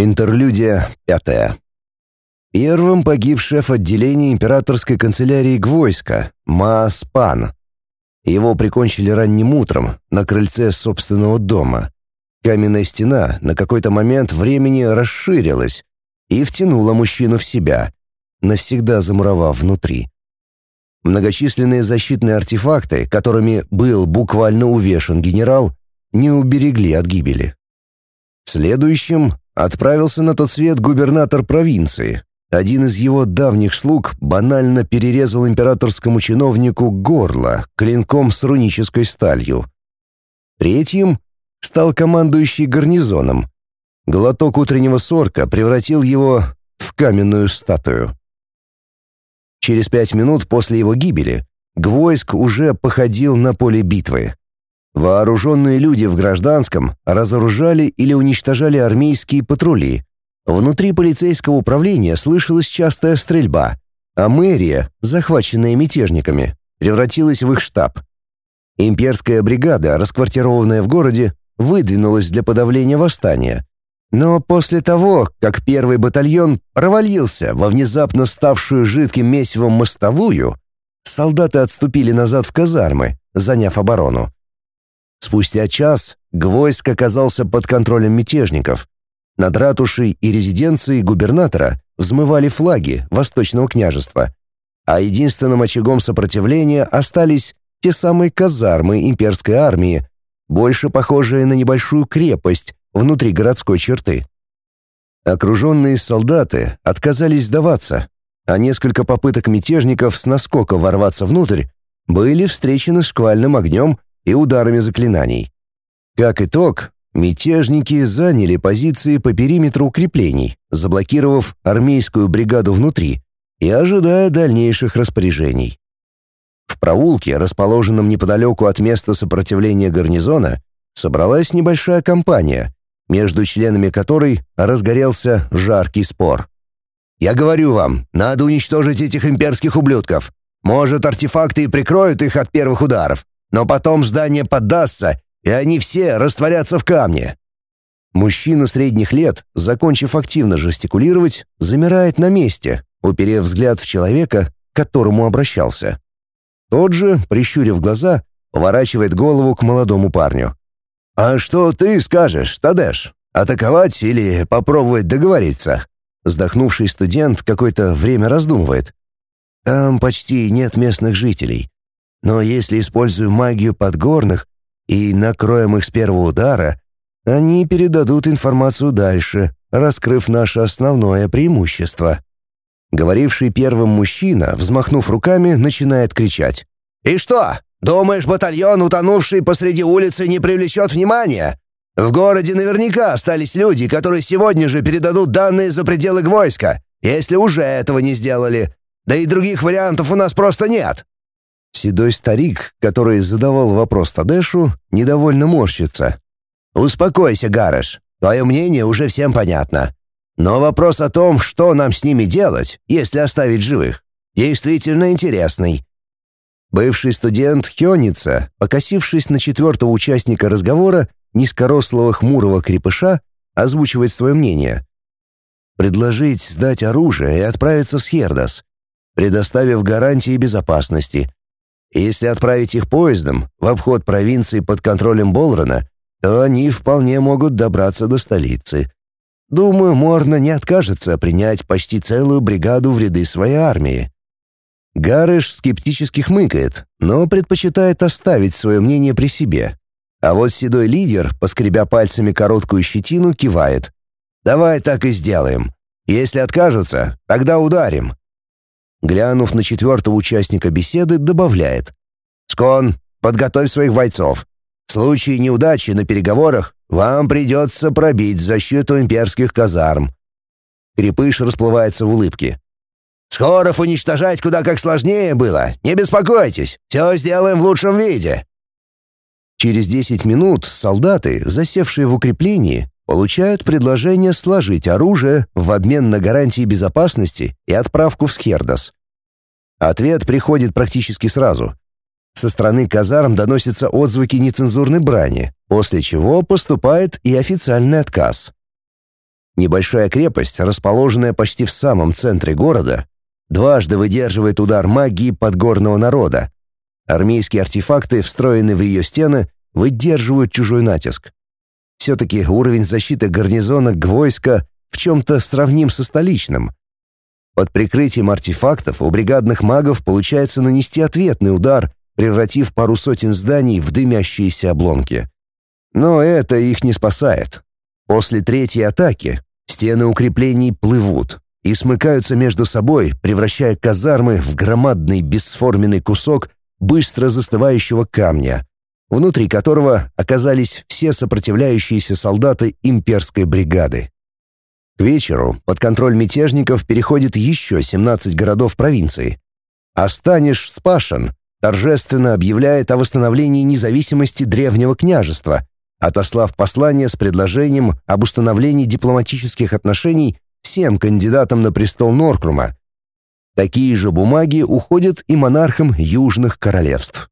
Интерлюдия пятая. Первым погиб шеф отделения императорской канцелярии Гвойска, Маас Пан. Его прикончили ранним утром на крыльце собственного дома. Каменная стена на какой-то момент времени расширилась и втянула мужчину в себя, навсегда замуровав внутри. Многочисленные защитные артефакты, которыми был буквально увешан генерал, не уберегли от гибели. Следующим отправился на тот свет губернатор провинции. Один из его давних слуг банально перерезал императорскому чиновнику горло клинком с рунической сталью. Третьим стал командующий гарнизоном. Глоток утреннего сорка превратил его в каменную статую. Через пять минут после его гибели Гвойск уже походил на поле битвы. Вооруженные люди в гражданском разоружали или уничтожали армейские патрули. Внутри полицейского управления слышалась частая стрельба, а мэрия, захваченная мятежниками, превратилась в их штаб. Имперская бригада, расквартированная в городе, выдвинулась для подавления восстания. Но после того, как первый батальон провалился во внезапно ставшую жидким месивом мостовую, солдаты отступили назад в казармы, заняв оборону. Спустя час Гвоздь оказался под контролем мятежников. Над ратушей и резиденцией губернатора взмывали флаги Восточного княжества, а единственным очагом сопротивления остались те самые казармы имперской армии, больше похожие на небольшую крепость внутри городской черты. Окруженные солдаты отказались сдаваться, а несколько попыток мятежников с наскока ворваться внутрь были встречены шквальным огнем и ударами заклинаний. Как итог, мятежники заняли позиции по периметру укреплений, заблокировав армейскую бригаду внутри и ожидая дальнейших распоряжений. В проулке, расположенном неподалеку от места сопротивления гарнизона, собралась небольшая компания, между членами которой разгорелся жаркий спор. «Я говорю вам, надо уничтожить этих имперских ублюдков. Может, артефакты и прикроют их от первых ударов. Но потом здание поддастся, и они все растворятся в камне. Мужчина средних лет, закончив активно жестикулировать, замирает на месте, уперев взгляд в человека, к которому обращался. Тот же, прищурив глаза, поворачивает голову к молодому парню. «А что ты скажешь, Тадеш? Атаковать или попробовать договориться?» Вздохнувший студент какое-то время раздумывает. «Там почти нет местных жителей. Но если использую магию подгорных и накроем их с первого удара, они передадут информацию дальше, раскрыв наше основное преимущество. Говоривший первым мужчина, взмахнув руками, начинает кричать. «И что? Думаешь, батальон, утонувший посреди улицы, не привлечет внимания? В городе наверняка остались люди, которые сегодня же передадут данные за пределы войска, если уже этого не сделали. Да и других вариантов у нас просто нет». Седой старик, который задавал вопрос Тадешу, недовольно морщится. «Успокойся, Гарыш. Твое мнение уже всем понятно. Но вопрос о том, что нам с ними делать, если оставить живых, действительно интересный». Бывший студент Хёница, покосившись на четвертого участника разговора, низкорослого хмурого крепыша, озвучивает свое мнение. «Предложить сдать оружие и отправиться в Схердас, предоставив гарантии безопасности, если отправить их поездом в обход провинции под контролем Болрона, то они вполне могут добраться до столицы. Думаю, Морна не откажется принять почти целую бригаду в ряды своей армии. Гарыш скептически хмыкает, но предпочитает оставить свое мнение при себе. А вот седой лидер, поскребя пальцами короткую щетину, кивает. «Давай так и сделаем. Если откажутся, тогда ударим. Глянув на четвертого участника беседы, добавляет. «Скон, подготовь своих бойцов. В случае неудачи на переговорах вам придется пробить защиту имперских казарм». Крепыш расплывается в улыбке. «Скоров уничтожать куда как сложнее было. Не беспокойтесь, все сделаем в лучшем виде». Через десять минут солдаты, засевшие в укреплении, получают предложение сложить оружие в обмен на гарантии безопасности и отправку в Схердос. Ответ приходит практически сразу. Со стороны казарм доносятся отзвуки нецензурной брани, после чего поступает и официальный отказ. Небольшая крепость, расположенная почти в самом центре города, дважды выдерживает удар магии подгорного народа. Армейские артефакты, встроенные в ее стены, выдерживают чужой натиск. Все-таки уровень защиты гарнизона Гвойска в чем-то сравним со столичным. Под прикрытием артефактов у бригадных магов получается нанести ответный удар, превратив пару сотен зданий в дымящиеся обломки. Но это их не спасает. После третьей атаки стены укреплений плывут и смыкаются между собой, превращая казармы в громадный бесформенный кусок быстро застывающего камня, внутри которого оказались все сопротивляющиеся солдаты имперской бригады. К вечеру под контроль мятежников переходит еще 17 городов провинции. Останешь спашен торжественно объявляет о восстановлении независимости древнего княжества, отослав послание с предложением об установлении дипломатических отношений всем кандидатам на престол Норкрума. Такие же бумаги уходят и монархам южных королевств.